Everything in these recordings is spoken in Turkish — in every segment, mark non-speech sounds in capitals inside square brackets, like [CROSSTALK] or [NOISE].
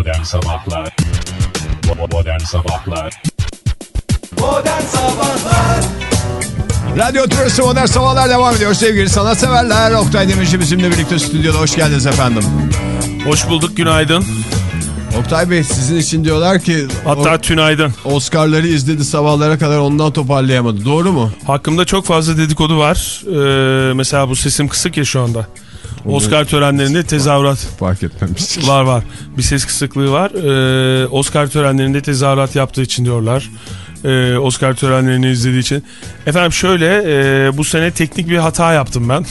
Modern Sabahlar Modern Sabahlar Modern Sabahlar Radyo Tümrüsü Modern Sabahlar devam ediyor sevgili sanatseverler. Oktay Demirci bizimle birlikte stüdyoda hoş geldiniz efendim. Hoş bulduk günaydın. Oktay Bey sizin için diyorlar ki Hatta tünaydın. o- Oscar'ları izledi sabahlara kadar ondan toparlayamadı. Doğru mu? Hakkımda çok fazla dedikodu var. Ee, mesela bu sesim kısık ya şu anda. Oscar törenlerinde tezahürat Fark etmemiş. var var. Bir ses kısıklığı var. Ee, Oscar törenlerinde tezahürat yaptığı için diyorlar. Ee, Oscar törenlerini izlediği için. Efendim şöyle e, bu sene teknik bir hata yaptım ben.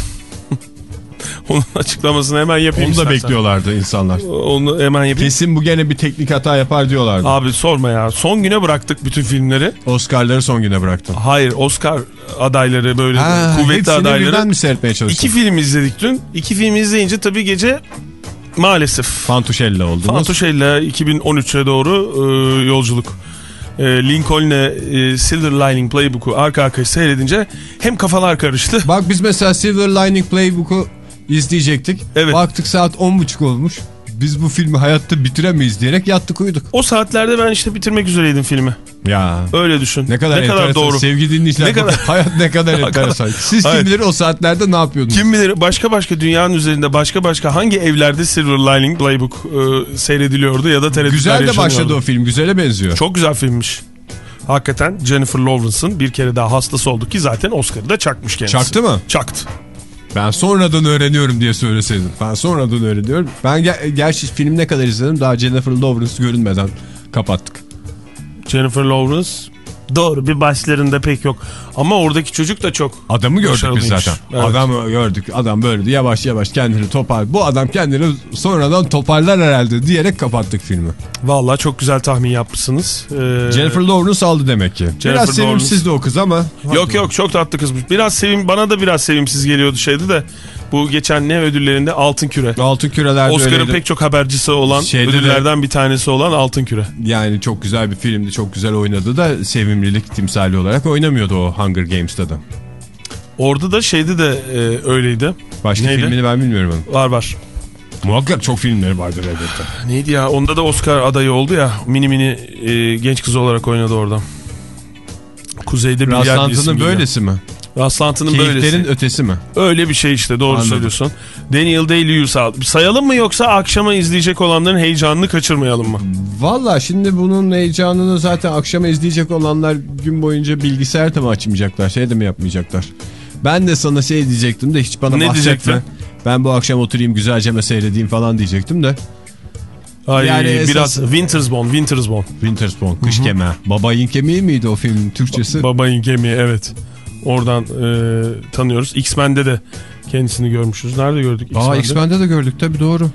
Onun açıklamasını hemen yapayım Onu da istersen. bekliyorlardı insanlar. Onu hemen yapayım. Kesin bu gene bir teknik hata yapar diyorlardı. Abi sorma ya. Son güne bıraktık bütün filmleri. Oscar'ları son güne bıraktın. Hayır Oscar adayları böyle Ha, kuvvetli hepsini adayları. birden mi seyretmeye çalıştın? İki film izledik dün. İki film izleyince tabii gece maalesef Fantuşella oldunuz. Fantuşella 2013'e doğru e, yolculuk. E, Lincoln'e e, Silver Lining Playbook'u arka arkaya seyredince hem kafalar karıştı. Bak biz mesela Silver Lining Playbook'u izleyecektik. Evet. Baktık saat 10.30 olmuş. Biz bu filmi hayatta bitiremeyiz diyerek yattık uyuduk. O saatlerde ben işte bitirmek üzereydim filmi. Ya. Öyle düşün. Ne kadar, enteresan. doğru. Sevgili dinleyiciler Ne kadar- hayat ne kadar [LAUGHS] enteresan. Siz Hayır. kim bilir o saatlerde ne yapıyordunuz? Kim bilir başka başka dünyanın üzerinde başka başka hangi evlerde Silver Lining Playbook e, seyrediliyordu ya da tereddütler Güzel de başladı o film. Güzele benziyor. Çok güzel filmmiş. Hakikaten Jennifer Lawrence'ın bir kere daha hastası oldu ki zaten Oscar'ı da çakmış kendisi. Çaktı mı? Çaktı. Ben sonradan öğreniyorum diye söyleseydin. Ben sonradan öğreniyorum. Ben ger gerçi film ne kadar izledim daha Jennifer Lawrence görünmeden kapattık. Jennifer Lawrence doğru bir başlarında pek yok. Ama oradaki çocuk da çok Adamı gördük biz zaten. Evet. Adamı gördük. Adam böyle yavaş yavaş kendini topar. Bu adam kendini sonradan toparlar herhalde diyerek kapattık filmi. Vallahi çok güzel tahmin yapmışsınız. Ee, Jennifer Lawrence aldı demek ki. Biraz Lawrence- sevimsiz de o kız ama. Yok yok çok tatlı kızmış. Biraz sevim bana da biraz sevimsiz geliyordu şeydi de. Bu geçen ne ödüllerinde Altın Küre. Altın kürelerde Oscar'ın pek çok habercisi olan Şeyde de- ödüllerden bir tanesi olan Altın Küre. Yani çok güzel bir filmdi. Çok güzel oynadı da sevimlilik timsali olarak oynamıyordu o Hunger Games'ta da. Orada da şeyde de e, öyleydi. Başka Neydi? filmini ben bilmiyorum. Var var. Muhakkak çok filmleri vardır elbette. Neydi ya? Onda da Oscar adayı oldu ya. Mini mini e, genç kız olarak oynadı orada. Kuzeyde bir Rastlantının böylesi mi? Rastlantının Keyiflerin böylesi. ötesi mi? Öyle bir şey işte doğru Anladım. söylüyorsun. Daniel Day-Lewis Sayalım mı yoksa akşama izleyecek olanların heyecanını kaçırmayalım mı? Valla şimdi bunun heyecanını zaten akşama izleyecek olanlar gün boyunca bilgisayar da mı açmayacaklar? Şey de mi yapmayacaklar? Ben de sana şey diyecektim de hiç bana Ne bahsetme. Ben bu akşam oturayım güzelce seyredeyim falan diyecektim de. Ay, Yani esas- biraz Wintersbone, Wintersbone. Winterspawn, Kış Kemiği. Babayın Kemiği miydi o filmin Türkçesi? Babayın gemiği evet. Oradan e, tanıyoruz. X-Men'de de kendisini görmüşüz. Nerede gördük Aa X-Men'de? De gördük tabii doğru.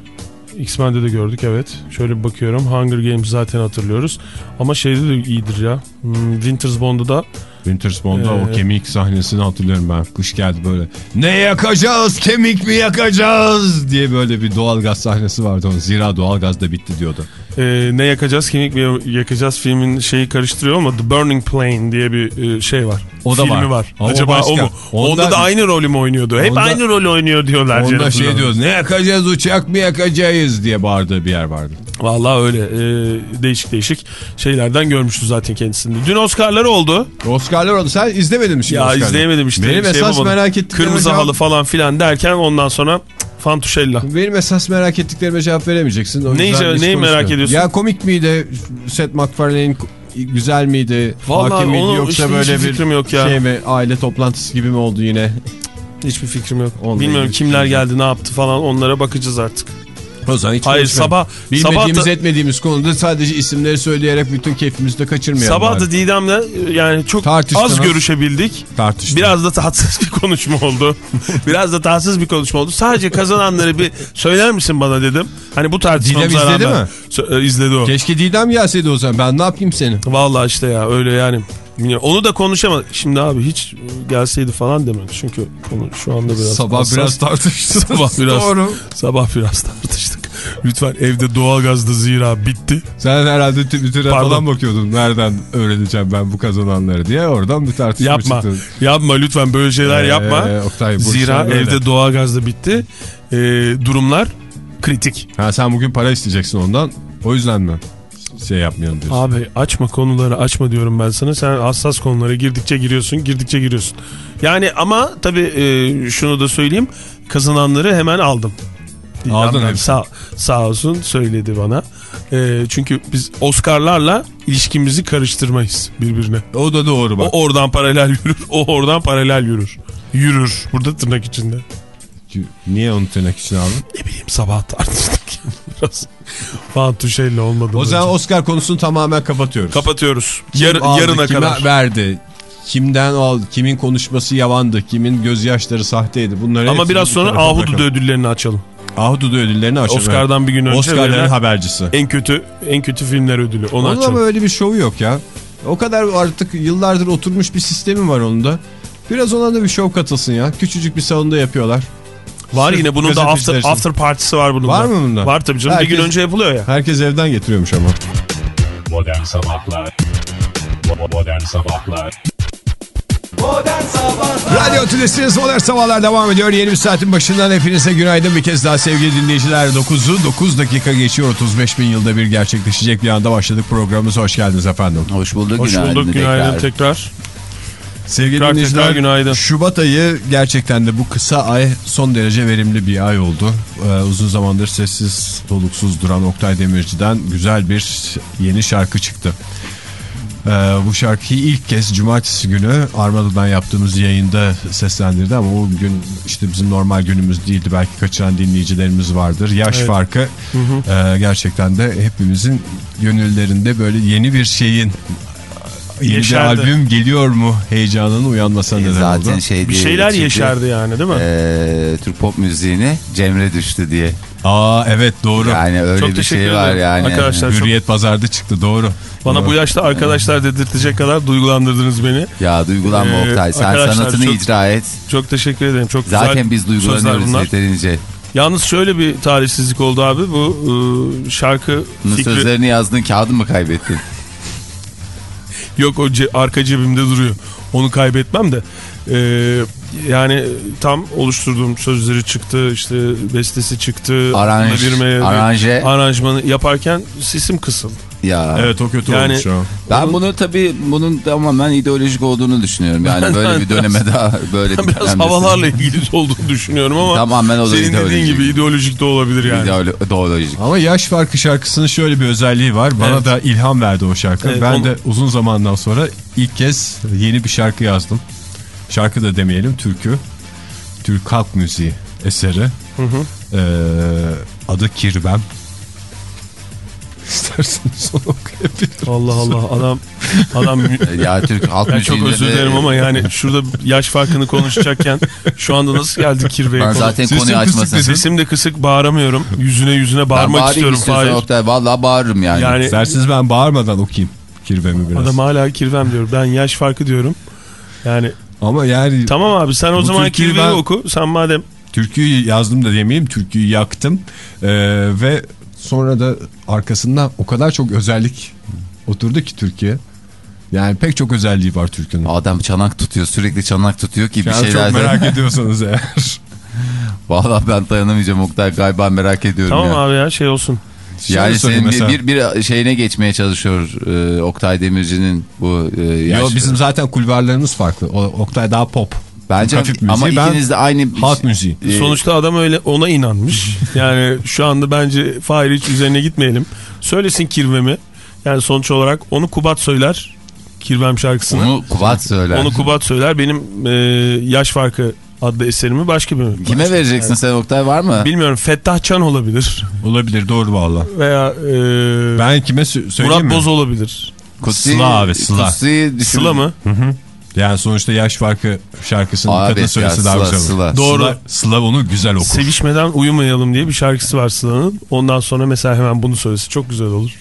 X-Men'de de gördük evet. Şöyle bir bakıyorum. Hunger Games zaten hatırlıyoruz. Ama şeyde de iyidir ya. Hmm, Wintersbone'da da Winterspawn'da o Ee, kemik sahnesini hatırlıyorum ben. Kış geldi böyle. Ne yakacağız kemik mi yakacağız diye böyle bir doğalgaz sahnesi vardı onun. Zira doğalgaz da bitti diyordu. E, ne yakacağız kemik mi yakacağız filmin şeyi karıştırıyor ama The Burning Plane diye bir e, şey var. O da Filmi var. var. Ama o Acaba o, başka. mu? Onda- Onda, da aynı rolü mü oynuyordu? Hep Onda- aynı rolü oynuyor diyorlar. Onda Jennifer şey diyoruz ne yakacağız uçak mı yakacağız diye bağırdığı bir yer vardı. Vallahi öyle e, değişik değişik şeylerden görmüştü zaten kendisini. Dün Oscar'ları oldu. Oscar'lar oldu. Sen izlemedin mi şimdi ya Oscar'ları? izleyemedim işte. Benim şey esas yapamadım. merak ettiklerime Kırmızı halı falan filan derken ondan sonra cık, Fantuşella. Benim esas merak ettiklerime cevap veremeyeceksin. O Neyi- neyi merak ediyorsun? Ya komik miydi? Seth MacFarlane'in güzel miydi? Vallahi Hakim miydi? onu Yoksa böyle bir yok ya. şey mi? Aile toplantısı gibi mi oldu yine? Hiçbir fikrim yok. Onunla Bilmiyorum kimler fikrim geldi ne yaptı falan onlara bakacağız artık. O zaman hiç Hayır sabah Bilmediğimiz sabah da, etmediğimiz konuda sadece isimleri söyleyerek bütün keyfimizi de kaçırmayalım. sabah da Didem'le yani çok az görüşebildik. tartıştık. Biraz da tatsız bir konuşma oldu. [LAUGHS] Biraz da tatsız bir konuşma oldu. Sadece kazananları bir söyler misin bana dedim. Hani bu tartışmamız Didem izledi rağmen- mi? Sö- e, izledi o. Keşke Didem gelseydi o zaman. Ben ne yapayım seni? Vallahi işte ya öyle yani. Bilmiyorum. Onu da konuşamadık. Şimdi abi hiç gelseydi falan demedi. Çünkü konu şu anda biraz Sabah hassas. biraz tartıştık. [LAUGHS] Sabah biraz. Doğru. Sabah biraz tartıştık. Lütfen evde doğalgazda zira bitti. Sen herhalde Twitter'a falan bakıyordun. Nereden öğreneceğim ben bu kazananları diye. Oradan bir tartışma Yapma. çıktı. Yapma lütfen böyle şeyler Ee, yapma. Oktay, Zira böyle. evde doğalgazda bitti. Ee, durumlar kritik. Ha, sen bugün para isteyeceksin ondan. O yüzden mi şey yapmayalım diyorsun? Abi açma konuları açma diyorum ben sana. Sen hassas konulara girdikçe giriyorsun, girdikçe giriyorsun. Yani ama tabii e, şunu da söyleyeyim. Kazananları hemen aldım. Aldın hepsini. sağ, sağ olsun söyledi bana. E, çünkü biz Oscar'larla ilişkimizi karıştırmayız birbirine. O da doğru bak. O oradan paralel yürür, o oradan paralel yürür. Yürür. Burada tırnak içinde. Niye onu tırnak içine aldın? Ne bileyim sabah tartıştık. Biraz olmadı. O zaman Oscar konusunu tamamen kapatıyoruz. Kapatıyoruz. Yar- aldı, yarına kadar. verdi? Kimden aldı? Kimin konuşması yalandı? Kimin gözyaşları sahteydi? Bunları Ama biraz bir sonra Ahududu ödüllerini açalım. Ahududu ödüllerini açalım. Oscar'dan bir gün önce Oscar'ların habercisi. en kötü en kötü filmler ödülü. Onu Onun ama açalım. öyle bir şovu yok ya. O kadar artık yıllardır oturmuş bir sistemi var onun da. Biraz ona da bir şov katılsın ya. Küçücük bir salonda yapıyorlar. Var Sırf yine bunun da after, after partisi var bunun Var da. mı bunda? Var tabii canım. Bir Herkes- gün önce yapılıyor ya. Herkes evden getiriyormuş ama. Modern Sabahlar Modern Sabahlar Modern Sabahlar Radyo Tülesi'niz Modern Sabahlar devam ediyor. Yeni bir saatin başından hepinize günaydın bir kez daha sevgili dinleyiciler. 9'u 9 dakika geçiyor. 35 bin yılda bir gerçekleşecek bir anda başladık programımıza. Hoş geldiniz efendim. Hoş bulduk. Hoş günaydın bulduk. Günaydın tekrar. tekrar. Sevgili Tekrar dinleyiciler tekrar günaydın. Şubat ayı gerçekten de bu kısa ay son derece verimli bir ay oldu. Ee, uzun zamandır sessiz soluksuz duran Oktay Demirci'den güzel bir yeni şarkı çıktı. Ee, bu şarkıyı ilk kez cumartesi günü Armada'dan yaptığımız yayında seslendirdi ama o gün işte bizim normal günümüz değildi. Belki kaçıran dinleyicilerimiz vardır. Yaş Evet. farkı e, gerçekten de hepimizin gönüllerinde böyle yeni bir şeyin yeni bir Yeşerdi. albüm geliyor mu heyecanının uyanmasına E, neden Zaten oldu. şey Bir şeyler çıktı. yeşerdi yani değil mi? Ee, Türk pop müziğine Cemre düştü diye. Aa evet doğru. Yani öyle Çok bir teşekkür şey var ederim. yani. Arkadaşlar çok- Hürriyet pazarda çıktı doğru. Bana Doğru. bu yaşta arkadaşlar dedirtecek kadar duygulandırdınız beni. Ya duygulanma Ee, Oktay. Sen sanatını çok- icra et. Çok teşekkür ederim. Çok Zaten güzel biz duygulanıyoruz yeterince. Yalnız şöyle bir talihsizlik oldu abi. Bu e, şarkı Bunun fikri... sözlerini yazdığın kağıdı mı kaybettin? Yok o ce- arka cebimde duruyor. Onu kaybetmem de. Ee, yani tam oluşturduğum sözleri çıktı. işte bestesi çıktı. Aranj- aranje. Aranjmanı yaparken sesim kısıldı. Ya. Evet o kötü Yani- olmuş o. Ben bunu tabii bunun tamamen ideolojik olduğunu düşünüyorum. Yani böyle bir döneme [LAUGHS] daha böyle biraz dönemdesin. havalarla ilgili olduğunu düşünüyorum ama Tamamen o da senin dediğin ideolojik. gibi ideolojik de olabilir yani. İdeolo- ideolojik. Ama Yaş Farkı şarkısının şöyle bir özelliği var. Bana Evet. da ilham verdi o şarkı. Evet, ben onu- de uzun zamandan sonra ilk kez yeni bir şarkı yazdım. Şarkı da demeyelim türkü. Türk halk müziği eseri. Ee, adı Kirvem. İsterseniz onu okuyabilirim. Allah Allah adam adam Ya Türk halk ben çok özür de- dilerim ama yani şurada yaş farkını konuşacakken şu anda nasıl geldik kirveye Ben konu? zaten Sesim konuyu kısık açmasın. Sesim de kısık bağıramıyorum. Yüzüne yüzüne Ben bağırmak bağırayım istiyorum. Hayır. Oktay. Vallahi bağırırım yani. Yani İsterseniz ben bağırmadan okuyayım Kirvem'i biraz. adam hala kirvem diyor. Ben yaş farkı diyorum. Yani Ama yani tamam abi sen o zaman kirveyi ben- oku. Sen madem Türküyü yazdım da demeyeyim. Türküyü yaktım. Ee, ve sonra da arkasından o kadar çok özellik oturdu ki Türkiye. Yani pek çok özelliği var türkünün. Adam çanak tutuyor sürekli çanak tutuyor ki bir Yani şeyler. çok merak [LAUGHS] ediyorsanız eğer. Vallahi ben dayanamayacağım Oktay galiba merak ediyorum tamam ya. abi ya şey olsun. Şöyle Yani senin bir, bir, bir şeyine geçmeye çalışıyor e, Oktay Demirci'nin bu e. Yo, bizim zaten kulvarlarımız farklı. O, Oktay daha pop. Bence hafif ama müziği, ben ikiniz de aynı Halk müziği. e, Sonuçta adam öyle ona inanmış. [LAUGHS] Yani şu anda bence Fahir hiç üzerine gitmeyelim. Söylesin kirvemi. Yani sonuç olarak onu Kubat söyler. Kirvem şarkısını. Onu, onu Kubat söyler. Kubat söyler. Benim e, Yaş Farkı adlı eserimi başka bir Kime vereceksin sen Oktay var mı? Bilmiyorum Fettah Çan olabilir. Olabilir doğru valla. Veya e, Ben kime sö- söyleyeyim Murat mi? Boz olabilir. Kutsi, Sıla abi, Sıla. Düşün- Sıla mı? Yani sonuçta yaş farkı şarkısının Abi kadın ya, söylese daha Sıla, güzel olur. Sıla. Doğru. Sıla, Sıla onu güzel okur. Sevişmeden uyumayalım diye bir şarkısı var Sıla'nın. Ondan sonra mesela hemen bunu söylese çok güzel olur. [LAUGHS]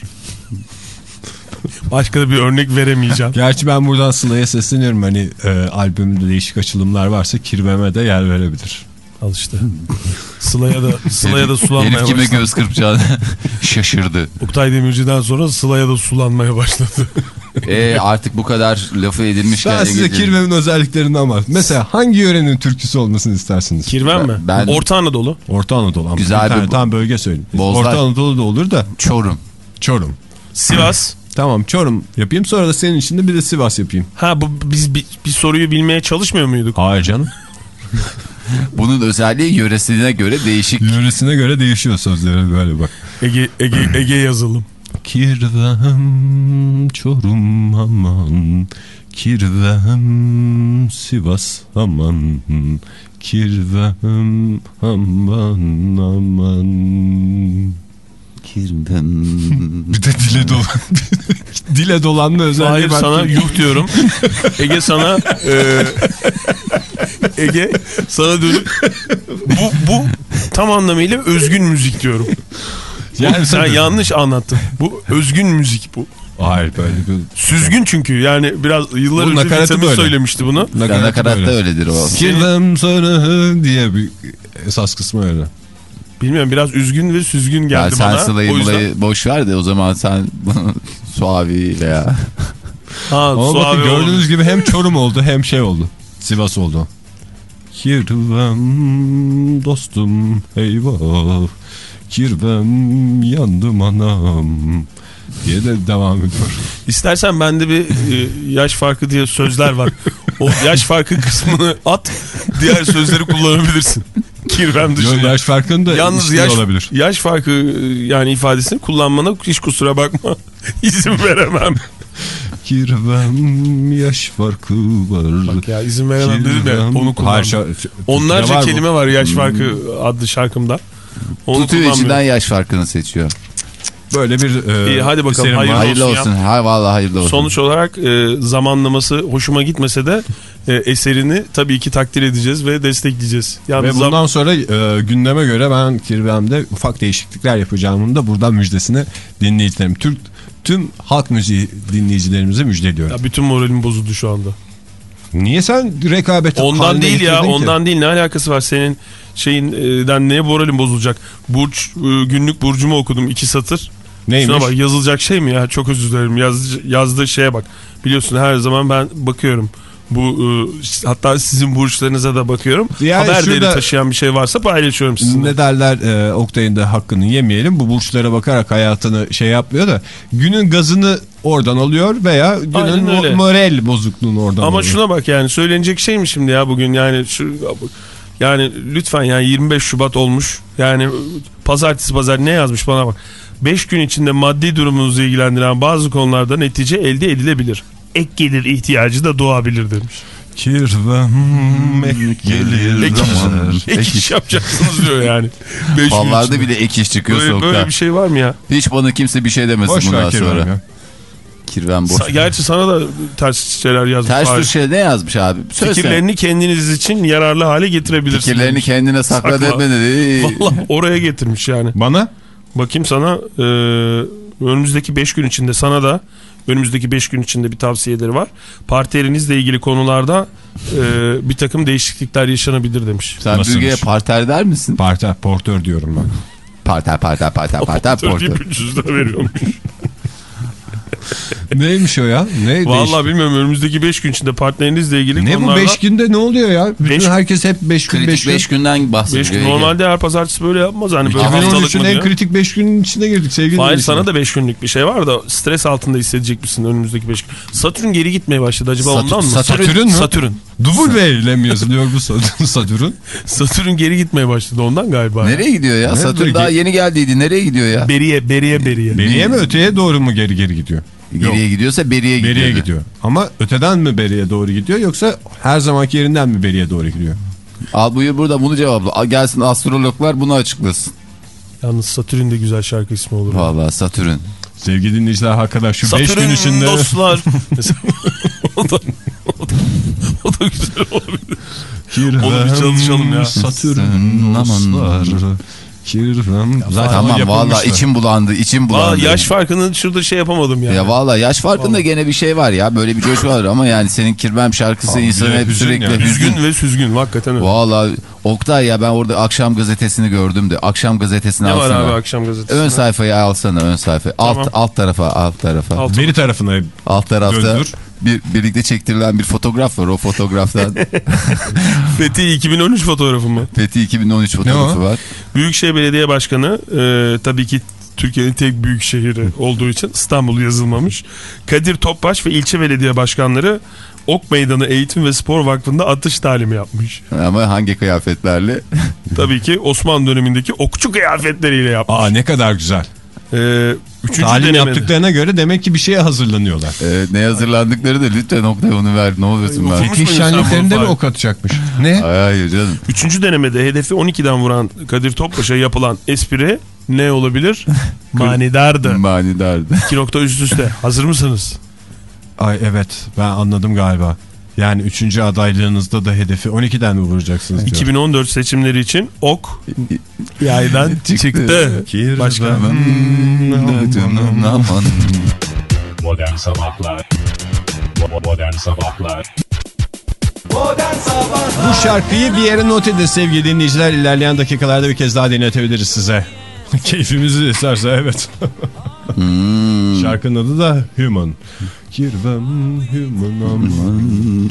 Başka da bir örnek veremeyeceğim. [LAUGHS] Gerçi ben buradan Sıla'ya sesleniyorum. Hani e, albümde değişik açılımlar varsa Kirvem'e de yer verebilir. Al işte. Sıla'ya da [LAUGHS] Sıla'ya da sulanmaya Herif kime başladı. göz kırpacağını şaşırdı. Oktay Demirci'den sonra Sıla'ya da sulanmaya başladı. E, artık bu kadar lafı edilmişken. Ben size Kirvem'in özelliklerinden var. Mesela hangi yörenin türküsü olmasını istersiniz? Kirven mi? Ben- Orta Anadolu. Orta Anadolu. Ama Güzel bir tane bir- tam bölge söyleyeyim. Bozlar. Orta Anadolu da olur da Çorum. Çorum. Sivas. Tamam Çorum yapayım sonra da senin için de bir de Sivas yapayım. Ha bu biz bir, bir soruyu bilmeye çalışmıyor muyduk? Hayır canım. [LAUGHS] Bunun özelliği yöresine göre değişik. Yöresine göre değişiyor sözleri böyle bak. Ege Ege Ege yazalım. Kirvem Çorum aman Kirvem Sivas aman Kirvem aman aman Kirben. Bir de dile dolan [LAUGHS] dile dolanma özelliği Hayır var. sana yuh diyorum. Ege sana e, Ege sana dönüp bu, bu tam anlamıyla özgün müzik diyorum. Yani Sen yanlış anlattın. Bu özgün müzik bu. Hayır böyle bir Süzgün çünkü yani biraz yıllar Bu önce Vitamin böyle. söylemişti bunu. Ben nakaratta öyledir o. Kirvem sana diye bir esas kısmı öyle. Bilmiyorum biraz üzgün ve süzgün Ya geldi sen bana. sılayı o yüzden... boş ver de o zaman sen [LAUGHS] suavi veya Ha, Ama bakın gördüğünüz oldu. gibi hem Çorum oldu hem şey oldu. Sivas oldu. Kirvem dostum eyvah Kirvem yandım anam diye de devam ediyor. İstersen bende bir e, yaş farkı diye sözler var. O yaş farkı kısmını at. Diğer sözleri kullanabilirsin. Kirvem Yo, dışında. yaş farkını da Yalnız yaş, olabilir. yaş farkı e, yani ifadesini kullanmana hiç kusura bakma. [LAUGHS] İzin veremem. Kirvem yaş farkı var. Bak ya izin veremem dedim ya onu kullandım. Onlarca var kelime var yaş farkı adlı şarkımda. Onu tutuyor içinden yaş farkını seçiyor. Böyle bir e, İyi, hadi bakalım, hayırlı Hayırlı olsun olsun. Ha vallahi hayırlı olsun. Sonuç olarak e, zamanlaması hoşuma gitmese de e, eserini tabii ki takdir edeceğiz ve destekleyeceğiz. Ve Yalnız zam- bundan sonra e, gündeme göre ben Kirvem'de ufak değişiklikler yapacağımın da buradan müjdesini dinleyicilerim. Türk tüm halk müziği dinleyicilerimize müjdeliyorum. ya bütün moralim bozuldu şu anda. Niye sen rekabet Ondan değil ya ki? ondan değil ne alakası var senin şeyinden neye moralim bozulacak? Burç günlük burcumu okudum iki satır. Neymiş? Şuna bak yazılacak şey mi ya çok özür dilerim Yaz, yazdığı şeye bak. Biliyorsun her zaman ben bakıyorum. Bu e, hatta sizin burçlarınıza da bakıyorum. Yani Haber değeri şurada- taşıyan bir şey varsa paylaşıyorum sizinle. Ne derler e, Oktay'ın da hakkını yemeyelim. Bu burçlara bakarak hayatını şey yapmıyor da günün gazını oradan alıyor veya günün moral bozukluğunu oradan Ama alıyor. şuna bak yani söylenecek şey mi şimdi ya bugün yani şu yani lütfen yani 25 Şubat olmuş. Yani pazartesi pazar ne yazmış bana bak. 5 gün içinde maddi durumunuzu ilgilendiren bazı konularda netice elde edilebilir. Ek gelir ihtiyacı da doğabilir demiş. Kirvem ek gelir Ek, zaman. ek iş yapacaksınız diyor yani. [LAUGHS] İçinde. bile ek iş çıkıyor böyle, soğukta. böyle bir şey var mı ya? Hiç bana kimse bir şey demesin Boş bundan Kirvem sonra. ya. Kirven boş. Sa- Gerçi sana da ters şeyler yazmış. Ters bir şey ne yazmış abi? Söylesene. Fikirlerini kendiniz için yararlı hale getirebilirsiniz. Fikirlerini kendine sakla Sakla. deme dedi. [LAUGHS] Valla oraya getirmiş yani. Bana Bakayım sana e, önümüzdeki 5 gün içinde sana da önümüzdeki 5 gün içinde bir tavsiyeleri var. Partnerinizle ilgili konularda e, bir takım değişiklikler yaşanabilir demiş. Sen Nasılmış? parter der misin? parter, portör diyorum ben. Parter parter parter [LAUGHS] parter Portör porter. deyip 300 lira veriyormuş. [LAUGHS] Neymiş o ya? Ne Vallahi bilmiyorum önümüzdeki 5 gün içinde partnerinizle ilgili Ne bu konularda 5 günde ne oluyor ya? Bütün Beş- herkes hep 5 gün 5 Kritik gün. 5 günden bahsediyor. beş gün normalde her pazartesi böyle yapmaz hani böyle haftalık 2013'ün mı en kritik 5 günün içine girdik sevgili Hayır sana da 5 günlük bir şey var da stres altında hissedecek misin önümüzdeki 5 gün? Satürn geri gitmeye başladı acaba Satür- ondan mı? Satürn- Satürn mü? Satürn. W ile mi yazılıyor bu Satürn? [LAUGHS] Satürn? Satürn geri gitmeye başladı ondan galiba. Nereye gidiyor ya? Satürn daha yeni geldiydi. Nereye gidiyor ya? Beriye, beriye, beriye. Beriye mi öteye doğru mu geri geri gidiyor? Geriye gidiyorsa beriye gidiyor. Beriye gidiyor. Ama öteden mi beriye doğru gidiyor yoksa her zamanki yerinden mi beriye doğru gidiyor? Al buyur burada bunu cevapla. Gelsin astrologlar bunu açıklasın. Yalnız Satürn de güzel şarkı ismi olur. Vallahi Satürn. Sevgili dinleyiciler hakikaten şu 5 Satürn gün içinde dostlar. [LAUGHS] O da, o da, o da güzel olabilir. Oğlum bir çalışalım ya. Satürn dostlar. Kirvem. Zaten Tamam vallahi içim bulandı, içim bulandı. yaş farkını şurada şey yapamadım yani. Ya vallahi yaş farkında gene bir şey var ya. Böyle bir coşku var ama yani senin kirvem şarkısı Abi insanı hep sürekli yani. hüzün. Üzgün ve süzgün hakikaten öyle. Vallahi Oktay ya ben orada akşam gazetesini gördüm de. Akşam gazetesini Ne var alsana. abi akşam gazetesinde? Ön sayfayı alsana ön sayfayı. Alt, Tamam. alt tarafa alt tarafa. Alt- Beri tarafına Alt tarafta Döndür. Bir, birlikte çektirilen bir fotoğraf var. O fotoğraftan [LAUGHS] Fethi 2013 fotoğrafı mı? Fethi 2013 fotoğrafı var. Büyükşehir Belediye Başkanı e, tabii ki Türkiye'nin tek büyük şehri olduğu için İstanbul yazılmamış. Kadir Topbaş ve ilçe belediye başkanları Ok Meydanı Eğitim ve Spor Vakfı'nda atış talimi yapmış. Ama hangi kıyafetlerle? Tabii ki Osmanlı dönemindeki okçu kıyafetleriyle yapmış. Aa ne kadar güzel. Ee, üçüncü Talim denemede- yaptıklarına göre demek ki bir şeye hazırlanıyorlar. Ee, ne hazırlandıkları da lütfen Oktay onu ver. Ne olursun ben. Fetih şenliklerinde mi ok atacakmış? Ne? Ay, hayır canım. Üçüncü denemede hedefi 12'den vuran Kadir Topbaş'a yapılan espri ne olabilir? [LAUGHS] Manidardı. Manidardı. İki nokta üst üste. Hazır mısınız? Ay evet ben anladım galiba. Yani üçüncü adaylığınızda da hedefi 12'den mi vuracaksınız diyor. 2014 seçimleri için ok yaydan [LAUGHS] çıktı. Başka. Bo- Modern Sabahlar Modern Sabahlar Bu şarkıyı bir yere not edin sevgili dinleyiciler. İlerleyen dakikalarda bir kez daha dinletebiliriz size. [LAUGHS] Keyfimizi isterse evet. [LAUGHS] Hmm. Şarkının adı da Human. Kirvem Human aman.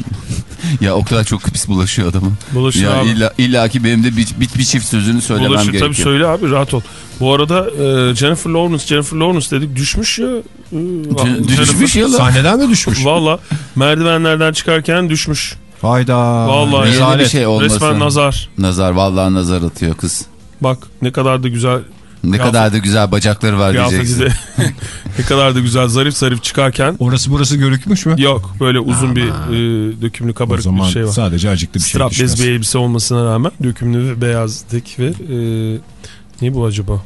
Ya o kadar çok pis bulaşıyor adamın. Bulaşır Ya abi. illa, illa ki benim de bir, bir, bir çift sözünü söylemem Bulaşır gerekiyor. tabii söyle abi rahat ol. Bu arada e, Jennifer Lawrence, Jennifer Lawrence dedik düşmüş ya. E, düşmüş ya lan. Sahneden mi düşmüş? Valla merdivenlerden çıkarken düşmüş. Hayda. Vallahi. Yeni bir şey olmasın. Resmen nazar. Nazar vallahi nazar atıyor kız. Bak ne kadar da güzel Ne Kıyafet- kadar da güzel bacakları var diyeceksin. [LAUGHS] [LAUGHS] ne kadar da güzel zarif zarif çıkarken Orası burası görükmüş mü? yok böyle uzun bir e, dökümlü kabarık bir şey var. sadece acıklı bir şey Strapless düşmez. bir elbise olmasına rağmen dökümlü ve beyaz dik ve e, ne bu acaba?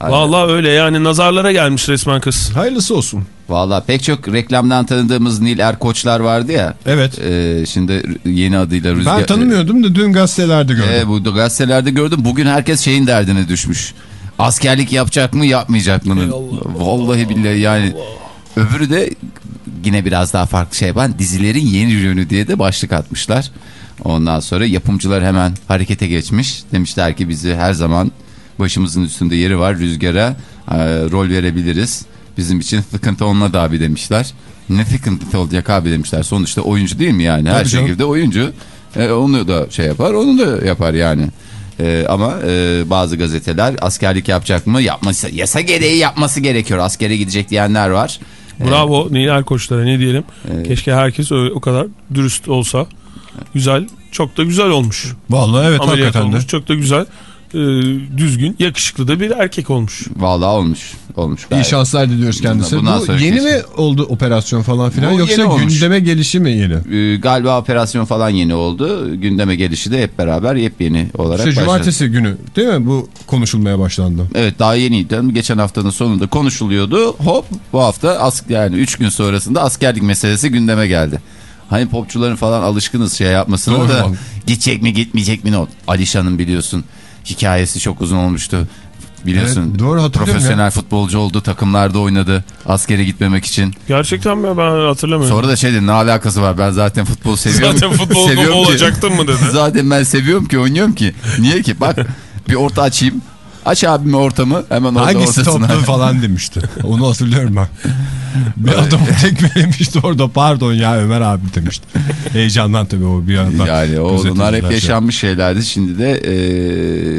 Vallahi öyle yani nazarlara gelmiş resmen kız. Hayırlısı olsun. Valla pek çok reklamdan tanıdığımız Nil Erkoçlar vardı ya. Evet. e, şimdi yeni adıyla Rüzgar. Ben tanımıyordum da dün gazetelerde gördüm. E, bu da gazetelerde gördüm. Bugün herkes şeyin derdine düşmüş. Askerlik yapacak mı yapmayacak mı? Vallahi billahi yani. Öbürü de yine biraz daha farklı şey var. Dizilerin yeni yönü diye de başlık atmışlar. Ondan sonra yapımcılar hemen harekete geçmiş. Demişler ki bizi her zaman başımızın üstünde yeri var. Rüzgara e, rol verebiliriz. Bizim için sıkıntı olmadı abi demişler. Ne sıkıntı olacak abi demişler. Sonuçta oyuncu değil mi yani? Her Tabii canım. şekilde oyuncu. E, onu da şey yapar, onu da yapar yani. E, ama e, bazı gazeteler askerlik yapacak mı? Yapması, yasa gereği yapması gerekiyor. Askere gidecek diyenler var. Bravo Nilay Koçlara ne diyelim. Evet. Keşke herkes o, o kadar dürüst olsa. Güzel. Çok da güzel olmuş. Vallahi evet Ameliyat hakikaten de. olmuş. Çok da güzel. E, düzgün, yakışıklı da bir erkek olmuş. Vallahi olmuş. Olmuş. İyi gayet. şanslar diliyoruz kendisine. Bundan Bu yeni kesin. mi oldu operasyon falan filan Bu yoksa gündeme gelişi mi yeni? E, galiba operasyon falan yeni oldu. Gündeme gelişi de hep beraber yepyeni olarak İşte başladı. cumartesi günü değil mi bu konuşulmaya başlandı? Evet daha yeniydi. Geçen haftanın sonunda konuşuluyordu. Hop bu hafta as yani 3 gün sonrasında askerlik meselesi gündeme geldi. Hani popçuların falan alışkınız şey yapmasına Doğru da vallahi. gidecek mi gitmeyecek mi ne oldu? Alişan'ın biliyorsun hikayesi çok uzun olmuştu. Biliyorsun Evet, doğru hatırlıyorum profesyonel futbolcu oldu takımlarda oynadı askere gitmemek için. Gerçekten mi? Ben hatırlamıyorum. Sonra da şey dedi ne alakası var ben zaten futbol seviyorum. Zaten ki- [LAUGHS] olacaktın mı dedi. [LAUGHS] Zaten ben seviyorum ki oynuyorum ki. Niye ki? Bak bir orta açayım. Aç abime ortamı hemen orada Hangisi ortasına. toplu falan demişti. [LAUGHS] Onu hatırlıyorum ben. Bir adam tekmelemişti orada pardon ya Ömer abi demişti. Heyecandan tabii o bir anda. Yani o bunlar hep şey. yaşanmış şeylerdi. Şimdi de e,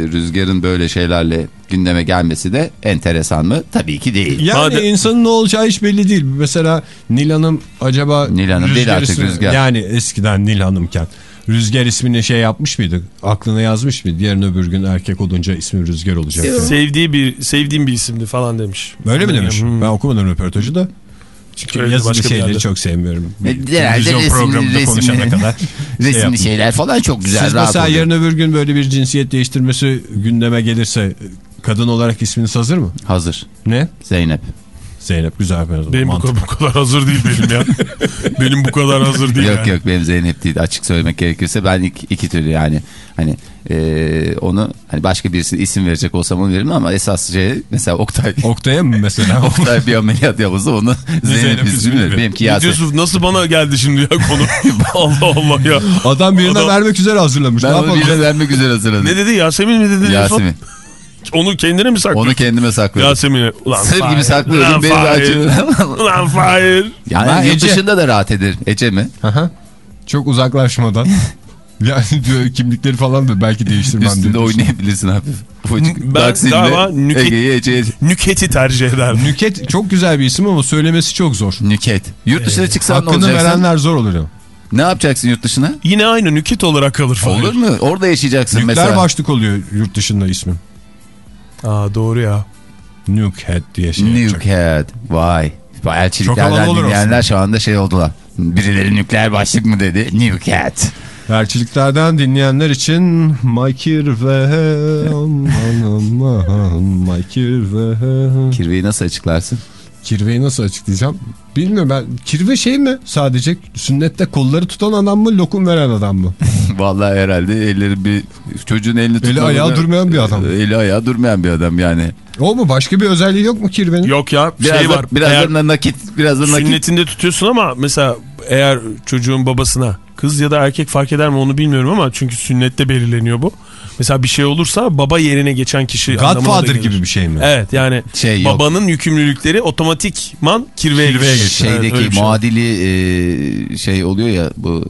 rüzgarın böyle şeylerle gündeme gelmesi de enteresan mı? Tabii ki değil. Yani Madem- insanın ne olacağı hiç belli değil. Mesela Nil Hanım acaba Nil Hanım değil Rüzgar artık Rüzgar. Yani eskiden Nil Hanımken Rüzgar ismini şey yapmış mıydı? Aklına yazmış mıydı? Yarın öbür gün erkek olunca ismi Rüzgar olacak. diye. Sevdiği bir sevdiğim bir isimdi falan demiş. Böyle mi demiş? Hmm. Ben okumadım röportajı da. Çünkü Öyle yazılı şeyleri yerde. çok sevmiyorum. E, herhalde resimli- programında resimli- konuşana kadar. [LAUGHS] şey Resimli şeyler falan çok güzel. Siz rahat mesela oluyor. yarın öbür gün böyle bir cinsiyet değiştirmesi gündeme gelirse kadın olarak isminiz hazır mı? Hazır. Ne? Zeynep. Zeynep güzel bir Benim bu, bu kadar hazır değil benim ya. [LAUGHS] benim bu kadar hazır değil. yok yani. yok benim Zeynep değil açık söylemek gerekirse ben iki, iki türlü yani hani e, onu hani başka birisi isim verecek olsam onu veririm ama esas şey mesela Oktay [LAUGHS] Oktay'a mı mesela? [LAUGHS] Oktay bir ameliyat yapılsa onu Zeynep, Zeynep ismi ismini verir. ver. benimki Yasemin. diyorsun? Nasıl bana geldi şimdi ya konu? Allah Allah ya. Adam birine Adam- vermek üzere hazırlamış. Ben onu birine vermek üzere hazırladım. Ne dedi Yasemin mi dedi? Yasemin. Onu kendine mi saklıyor? Onu kendime sakladım. Yasemin'e. Ulan Sır gibi saklıyordum. Ulan Beni açıyordum. [LAUGHS] Ulan Fahir. Yani Ben yurt dışında da rahat eder. Ece mi? Aha. Çok uzaklaşmadan. [LAUGHS] Yani diyor kimlikleri falan da belki değiştirmem Üstünde diyor. oynayabilirsin. Ufacık Ben Taksim'de galiba Nüket- Ege'ye Ece'ye. Nüket'i tercih ederdim. Nüket çok güzel bir isim ama söylemesi çok zor. Nüket. Yurt dışına çıksan ne Hakkını olacaksın? verenler zor olur ya. Ne yapacaksın yurt dışına? Yine aynı Nüket olarak kalır falan. Olur mu? Orada yaşayacaksın Nükleer mesela. başlık oluyor yurt dışında ismim. Aa doğru ya. Nukehead diye şey. Nükhet. Vay. Elçiliklerden dinleyenler şu anda şey oldular. Birileri nükleer başlık mı dedi? Nükhet. Elçiliklerden dinleyenler için Maykir ve aman aman Maykir ve Kirveyi nasıl açıklarsın? Kirveyi nasıl açıklayacağım? Bilmiyorum ben. Kirve şey mi? Sadece sünnette kolları tutan adam mı? Lokum veren adam mı? [LAUGHS] Vallahi herhalde elleri bir çocuğun elini tutmadan- ayağı durmayan bir adam. Eli ayağı durmayan bir adam yani. O mu? Başka bir özelliği yok mu kirvenin? Yok ya Biraz şey da, var. biraz eğer da nakit, biraz da nakit. sünnetinde tutuyorsun ama mesela eğer çocuğun babasına kız ya da erkek fark eder mi onu bilmiyorum ama çünkü sünnette belirleniyor bu. Mesela bir şey olursa baba yerine geçen kişi Godfather gibi bir şey mi? Evet yani Şey yok. babanın yükümlülükleri otomatikman kirveye, Kirveye geçiyor. Evet, Şeydeki bir şey muadili e, şey oluyor ya bu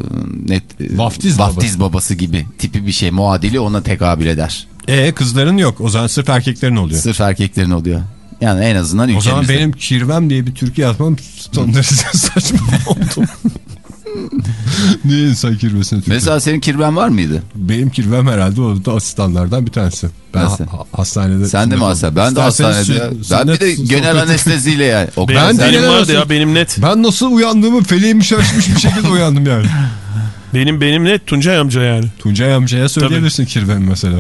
net e, Vaftiz vaftiz babası gibi tipi bir şey muadili ona tekabül eder. E kızların yok. O zaman sırf erkeklerin oluyor. Sırf erkeklerin oluyor. Yani en azından O zaman ülkemizde. benim kirvem diye bir türkü yazmam son derece saçma oldu. [LAUGHS] [LAUGHS] Niye insan kirvesini tutuyor? Mesela senin kirven var mıydı? Benim kirvem herhalde o da asistanlardan bir tanesi. Ben Nasıl? ha- hastanede... Sen de mi hasta? Ben de hastanede. sü- Ben bir de genel anesteziyle yani. [LAUGHS] O Benim, Ben benim vardı ya benim net. Ben nasıl uyandığımı feleğimi şaşmış bir şekilde uyandım yani. [LAUGHS] Benim benim net Tuncay amca yani. Tuncay amcaya söyleyebilirsin kirvemi mesela.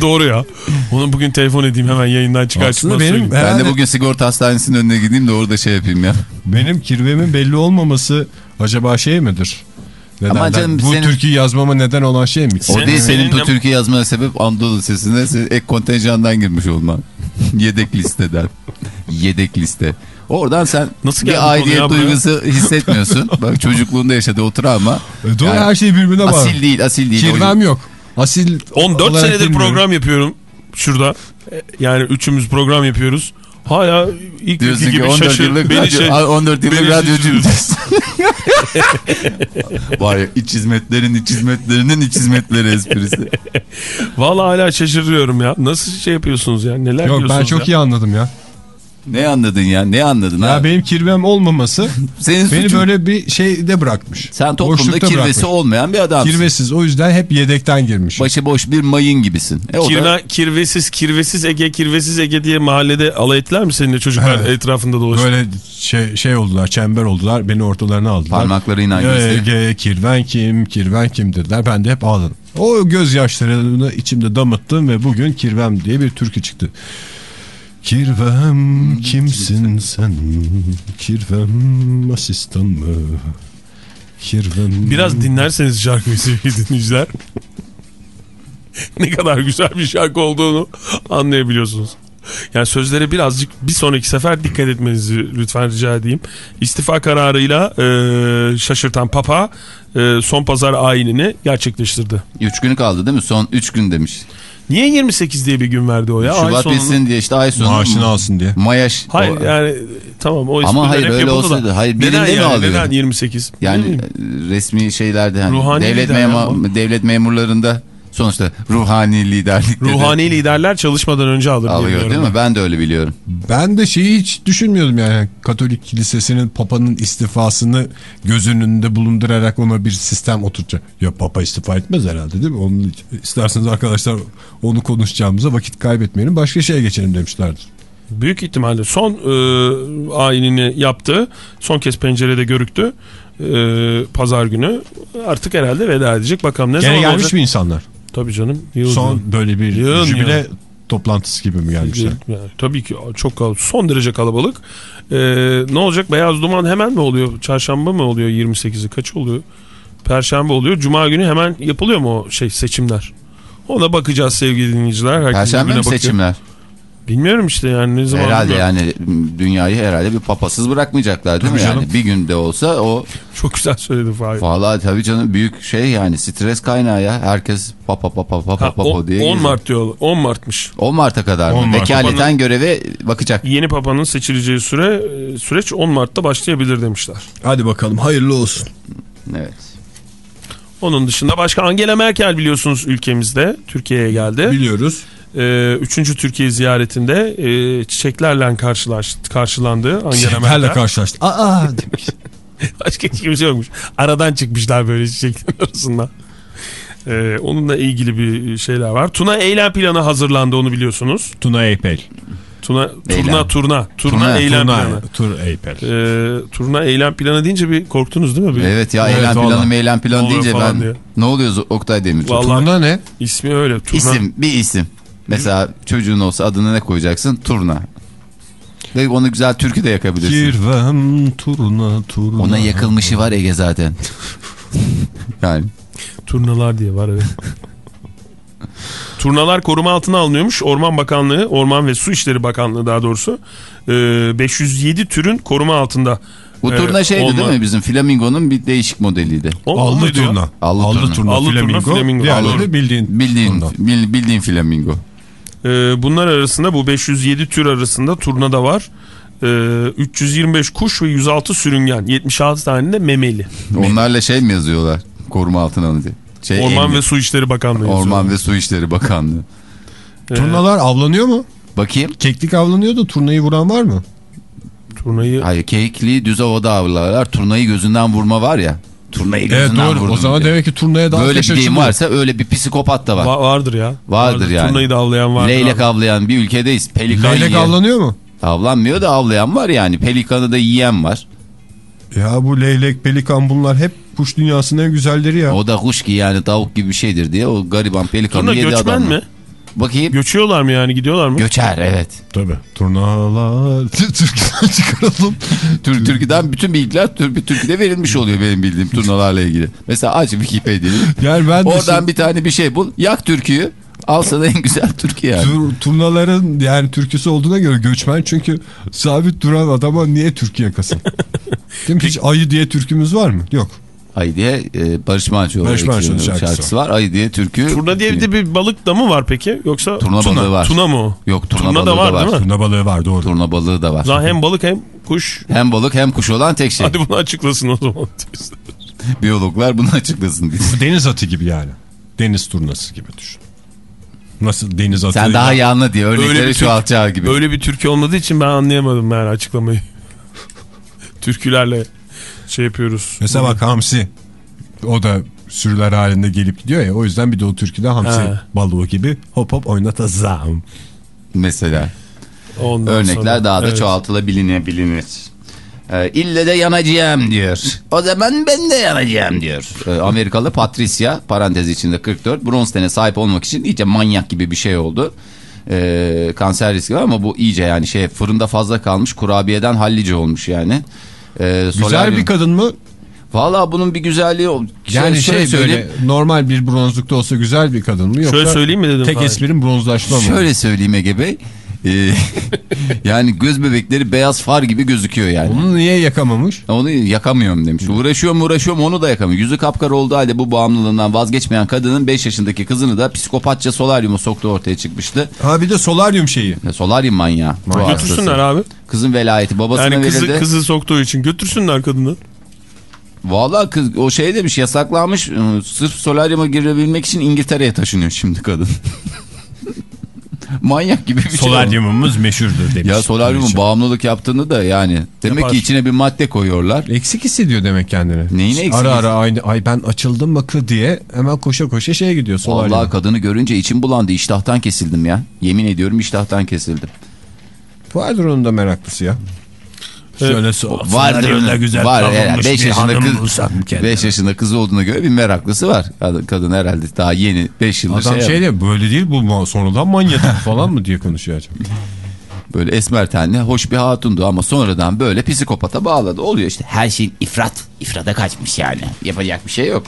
Doğru ya. Onu bugün telefon edeyim hemen yayından çıkar Aslında çıkmaz benim söyleyeyim. Ben de bugün sigorta hastanesinin önüne gideyim de orada şey yapayım ya. benim kirvemin belli olmaması acaba şey midir? Ne Ama derler? canım Bu senin- türküyü yazmama neden olan şey mi? O Senin- değil senin senin bu Türkiye yazmana sebep Anadolu Lisesi'ne ek kontenjandan girmiş olman. [LAUGHS] Yedek listeden. Yedek liste. Oradan sen Nasıl bir aidiyet duygusu hissetmiyorsun. [LAUGHS] Bak çocukluğunda yaşadığı o travma. E, Doğru Yani her şey birbirine bağlı. Asil değil, asil değil. Kirvem yok. Asil 14 olarak senedir bilmiyorum. program yapıyorum şurada. E, Yani üçümüz program yapıyoruz. Hala ilk Diyorsun günkü ki gibi 14 şaşır. yıllık, Beni radyo, şey, 14 yıllık şaşırtıyorsun. [LAUGHS] Var ya iç hizmetlerin iç hizmetlerinin iç hizmetleri esprisi. Vallahi hala şaşırıyorum ya. Nasıl şey yapıyorsunuz ya? Neler Yok diyorsunuz ben çok ya? iyi anladım ya. Ne anladın ya? Ne anladın? Ya benim kirvem olmaması [LAUGHS] Senin beni suçun. böyle bir şeyde bırakmış. Sen toplumda Boşlukta kirvesi bırakmış. olmayan bir adamsın. Kirvesiz o yüzden hep yedekten girmiş. Başıboş bir mayın gibisin. E o da- Kirve, kirvesiz, kirvesiz Ege, kirvesiz Ege diye mahallede alay ettiler mi seninle çocuklar Evet. etrafında dolaşıyor? Böyle şey, şey oldular çember oldular beni ortalarına aldılar. Parmaklarıyla göster. Ege kirven kim kirven kim dediler ben de hep ağladım. O gözyaşlarını içimde damıttım ve bugün kirvem diye bir türkü çıktı. Kirvem kimsin sen kirvem asistan mı kirvem Biraz dinlerseniz şarkıyı sevgili dinleyiciler. ne kadar güzel bir şarkı olduğunu anlayabiliyorsunuz. Yani sözlere birazcık bir sonraki sefer dikkat etmenizi lütfen rica edeyim. İstifa kararıyla e, şaşırtan Papa e, son pazar ayinini gerçekleştirdi. Üç günü kaldı değil mi? Son üç gün demiş. Niye 28 diye bir gün verdi o ya? Ay Şubat sonunu- bitsin diye işte ay sonu. maaşını alsın diye. Mayaş. Hayır o- yani tamam o Ama hayır, hep öyle olsaydı. da. Hayır, neden birinde mi yani? alıyor? Neden 28? Yani e, resmi şeylerde hani Ruhani devlet, ya. devlet memurlarında sonuçta ruhani liderlikte de Ruhani liderler çalışmadan önce alır diye alıyor biliyorum değil mi? Ben de öyle biliyorum. Ben de şeyi hiç düşünmüyordum yani Katolik kilisesinin papanın istifasını göz önünde bulundurarak ona bir sistem oturacak. Ya papa istifa etmez herhalde değil mi? Onun isterseniz arkadaşlar onu konuşacağımıza vakit kaybetmeyelim başka şeye geçelim demişlerdir. Büyük ihtimalle son e, ayinini yaptı. Son kez pencerede görüktü. E, pazar günü. Artık herhalde veda edecek. Bakalım ne Gene zaman gelmiş olacak? mi insanlar? Tabii canım. Yıl Son böyle bir Yığın jübile yığın. toplantısı gibi mi gelmişler? Yani tabii ki çok son derece kalabalık. E, ne olacak? Beyaz duman hemen mi oluyor? Çarşamba mı oluyor 28'i? Kaç oluyor? Perşembe oluyor. Cuma günü hemen yapılıyor mu o şey seçimler? Ona bakacağız sevgili dinleyiciler. Herkes Perşembe mi bakıyor. seçimler? Bilmiyorum işte yani ne zaman. Herhalde bilmiyorum. yani dünyayı herhalde bir papasız bırakmayacaklar değil Tabii mi? Yani canım. bir günde olsa o Çok güzel söyledi Fahir. Vallahi tabii canım büyük şey yani stres kaynağı ya. Herkes papa papa papa papa on- diye. 10 geziyor. Mart diyorlar. 10 Mart'mış. 10 Mart'a kadar 10 mı? Mart. Vekaleten Papanın- göreve bakacak. Yeni papanın seçileceği süre süreç 10 Mart'ta başlayabilir demişler. Hadi bakalım hayırlı olsun. Evet. Onun dışında başka Angela Merkel biliyorsunuz ülkemizde Türkiye'ye geldi. Biliyoruz. Ee, üçüncü Türkiye ziyaretinde e, çiçeklerle karşılaştı, karşılandı Angela Merkel. karşılaştı. Aa [LAUGHS] demiş. Başka hiç kimse yokmuş. Aradan çıkmışlar böyle çiçeklerin arasında. Ee, onunla ilgili bir şeyler var. Tuna eylem planı hazırlandı onu biliyorsunuz. Tuna Eypel. Tuna Eylem. turna turna turna, Turna, eylem Tuna, planı. Tur Eypel. Ee, turna eylem planı deyince bir korktunuz değil mi? Bir, Evet ya Evet, eylem valla. planı meylem planı Olur deyince ben diye. ne oluyor Oktay Demirci? Vallahi- Turna ne? İsmi öyle. Turna. İsim bir isim. Mesela çocuğun olsa adını ne koyacaksın? Turna. Ve onu güzel türkü de yakabilirsin. Kirvem turna turna. Ona yakılmışı var Ege zaten. [LAUGHS] yani Turnalar diye var evet. Turnalar koruma altına alınıyormuş. Orman Bakanlığı, Orman ve Su İşleri Bakanlığı daha doğrusu. Ee, 507 türün koruma altında. bu Ee, turna şeydi olma- değil mi bizim flamingonun bir değişik modeliydi. O- Allı turna. Allı turna. Allı turna, Flamingo. flamingo. Diğerleri bildiğin. Bildiğin bil- bildiğin flamingo. Ee, bunlar arasında bu 507 tür arasında turna da var. Ee, 325 kuş ve 106 sürüngen. 76 tane de memeli. Onlarla şey mi yazıyorlar? Koruma altına alın diye. Şey, Orman emni- ve Su İşleri Bakanlığı. Orman yazıyor. ve Su İşleri Bakanlığı. Ee, Turnalar avlanıyor mu? Bakayım. Keklik avlanıyor da turnayı vuran var mı? Turnayı Hayır keyikli düz havada avlarlar. Turnayı gözünden vurma var ya. Turnayı Evet doğru. vurdum O zaman diye. demek ki turnaya daha Böyle bir deyim varsa öyle bir psikopat da var. Va- vardır ya. Vardır yani. Turnayı da avlayan vardır. Leylek abi. avlayan bir ülkedeyiz. Pelikan Leylek yiyen. avlanıyor mu? Avlanmıyor da avlayan var yani. Pelikanı da yiyen var. Ya bu leylek, pelikan bunlar hep kuş dünyasının en güzelleri ya. O da kuş ki yani tavuk gibi bir şeydir diye o gariban pelikanı Turna yedi göçmen adam. mi? Bakayım. Göçüyorlar mı yani gidiyorlar mı? Göçer evet. Tabii. Turnalar. [LAUGHS] Türküden çıkaralım. Tür Türkü'den bütün bilgiler tür bir türküde verilmiş oluyor benim bildiğim turnalarla ilgili. Mesela aç Wikipedia'yı. [LAUGHS] Yani ben Oradan bir tane bir şey bul. Yak türküyü. Al sana en güzel türkü yani. Tur, turnaların yani türküsü olduğuna göre göçmen çünkü sabit duran adama niye türkü yakasın? [LAUGHS] Değil mi? Hiç ayı diye türkümüz var mı? Yok. Ay diye e, Barış Manço Barış Manço'nun şarkısı, şarkısı var. Ay diye türkü. Turna diye bir de bir balık da mı var peki? Yoksa Turna balığı var. Tuna mı? Yok turna, Turna balığı da var, var. değil mi? Turna balığı var doğru. Turna balığı da var. Zaten hem balık hem kuş. Hem balık hem kuş olan tek şey. Hadi bunu açıklasın o zaman. [LAUGHS] Biyologlar bunu açıklasın. Bu deniz atı gibi yani. Deniz turnası gibi düşün. Nasıl deniz atı? Sen daha iyi anla diye örnekleri bir çoğaltacağı gibi. Öyle bir türkü olmadığı için ben anlayamadım yani açıklamayı. [LAUGHS] Türkülerle şey yapıyoruz. Mesela bak hamsi. O da sürüler halinde gelip gidiyor ya. O yüzden bir de o türküde hamsi He. balığı gibi hop hop oynatacağım. Mesela. Ondan Örnekler sonra- daha da Evet. çoğaltılabilinebilir. Ee, ille de yanacağım diyor. O zaman ben de yanacağım diyor. Ee, Amerikalı Patricia parantez içinde 44 bronz tene sahip olmak için iyice manyak gibi bir şey oldu. Ee, kanser riski var ama bu iyice yani şey fırında fazla kalmış kurabiyeden hallice olmuş yani. Ee, Güzel solaryum- bir kadın mı? Valla bunun bir güzelliği o- Yani şöyle şey söyleyeyim. böyle normal bir bronzlukta olsa güzel bir kadın mı? Yoksa Şöyle söyleyeyim mi dedim. tek Fahir? esprim bronzlaşma mı? Şöyle söyleyeyim Ege Bey. Ee, [LAUGHS] yani göz bebekleri beyaz far gibi gözüküyor yani. Onu niye yakamamış? Onu yakamıyorum demiş. Uğraşıyorum uğraşıyorum onu da yakamıyorum. Yüzü kapkara olduğu halde bu bağımlılığından vazgeçmeyen kadının 5 yaşındaki kızını da psikopatça solaryuma soktu ortaya çıkmıştı. Ha bir de solaryum şeyi. Ya, solaryum manyağı. hastası. Götürsünler abi. Kızın velayeti babasına Yani kızı, verildi. kızı soktuğu için götürsünler kadını. Valla kız o şey demiş yasaklanmış. Ee, Sırf solaryuma girebilmek için İngiltere'ye taşınıyor şimdi kadın. [LAUGHS] Manyak gibi bir şey. Solaryumumuz meşhurdur demiş. Ya solaryumun bağımlılık yaptığını da yani. Demek Yapar. ki içine bir madde koyuyorlar. Eksik hissediyor demek kendini. Neyini eksik Ara ara aynı ay ben açıldım mı kı diye hemen koşa koşa şeye gidiyor solaryuma. Vallahi kadını görünce içim bulandı. İştahtan kesildim ya. Yemin ediyorum iştahtan kesildim. Vardır onun da meraklısı ya. Şöyle so Vardır onun. güzel Var herhalde. 5 bir yaşında kız bulsam kendime. 5 yaşında kızı olduğuna göre bir meraklısı var. Kadın, kadın herhalde daha yeni 5 yıldır Adam şey, şey diyor böyle değil bu sonradan manyatik [LAUGHS] falan mı diye konuşuyor acaba. böyle esmer tenli hoş bir hatundu ama sonradan böyle psikopata bağladı. Oluyor işte her şeyin ifrat. ifrata kaçmış yani. Yapacak bir şey yok.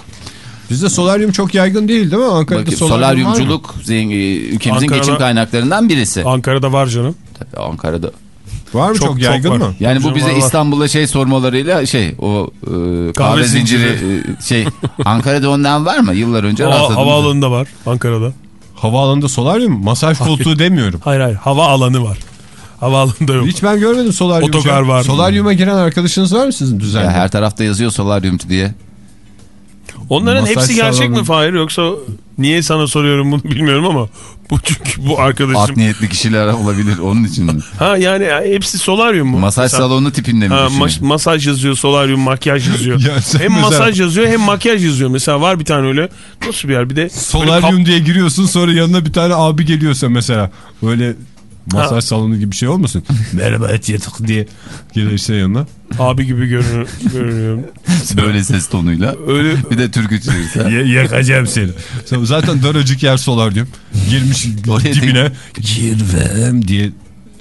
Bizde solaryum çok yaygın değil değil mi? Ankara'da Bakayım, solaryum solaryumculuk ülkemizin Ankara'da- geçim kaynaklarından birisi. Ankara'da var canım. Tabii Ankara'da. Var mı çok, Çok- çok yaygın var. mı? Yani bu bize. İstanbul'a şey sormalarıyla şey o e, kahve, zinciri, zinciri. e, şey [LAUGHS] Ankara'da ondan var mı? Yıllar önce Hava, rastladım. havaalanında var Ankara'da. Havaalanında solaryum? Masaj koltuğu demiyorum. Hayır hayır hava alanı var. Havaalanında yok. Hiç ben görmedim solaryum. Otogar var. Solaryuma giren arkadaşınız var mı sizin düzenli? Ya her tarafta yazıyor solaryumcu diye. Onların Masaj hepsi gerçek mi salonu- Fahir yoksa niye sana soruyorum bunu bilmiyorum ama bu çünkü bu arkadaşım. Art niyetli kişiler olabilir onun için. mi? Ha yani hepsi solaryum mu? Masaj Mesela- salonu tipinde mi Ha, mas- masaj yazıyor, solaryum, makyaj [LAUGHS] yazıyor. Ya hem mesela- masaj yazıyor hem makyaj yazıyor. Mesela var bir tane öyle. Nasıl bir yer? Bir de Solaryum diye giriyorsun sonra yanına bir tane abi geliyorsa mesela. Böyle masaj Ha. salonu gibi bir şey olmasın? [LAUGHS] Merhaba et yatık diye gelirse yanına. kap- abi gibi görünüyor. görünüyor. [LAUGHS] Böyle ses tonuyla. Öyle [LAUGHS] Bir de türkü. Y- yakacağım seni. Sen Zaten daracık yer solaryum. Girmiş Oraya dibine. Girvem diye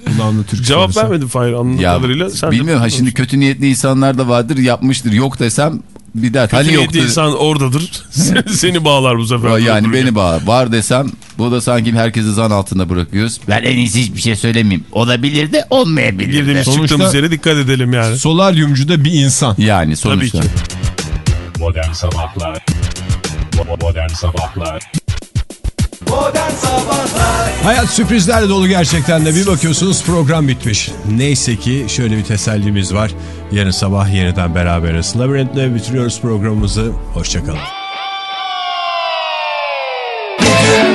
kulağında Türk cevap vermedin Fahir anladığım kadarıyla. Sen bilmiyorum ha şimdi kötü niyetli insanlar da vardır yapmıştır. Yok desem Kötü Hani yoktu. insan oradadır. [LAUGHS] Seni- bağlar bu sefer. Yani Dururken. beni bağır. Var desem bu da sanki herkesi zan altında bırakıyoruz. Ben en iyisi hiçbir şey söylemeyeyim. Olabilir de olmayabilir de. Girdiğimiz Sonuçta- çıktığımız yere dikkat edelim yani. Solaryumcu da bir insan. Yani sonuçta. Tabii ki. Modern Sabahlar Modern Sabahlar Hayat sürprizlerle dolu gerçekten de bir bakıyorsunuz program bitmiş. Neyse ki şöyle bir tesellimiz var. Yarın sabah yeniden beraberiz. Labirentle bitiriyoruz programımızı. Hoşçakalın.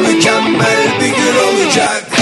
Mükemmel bir gün olacak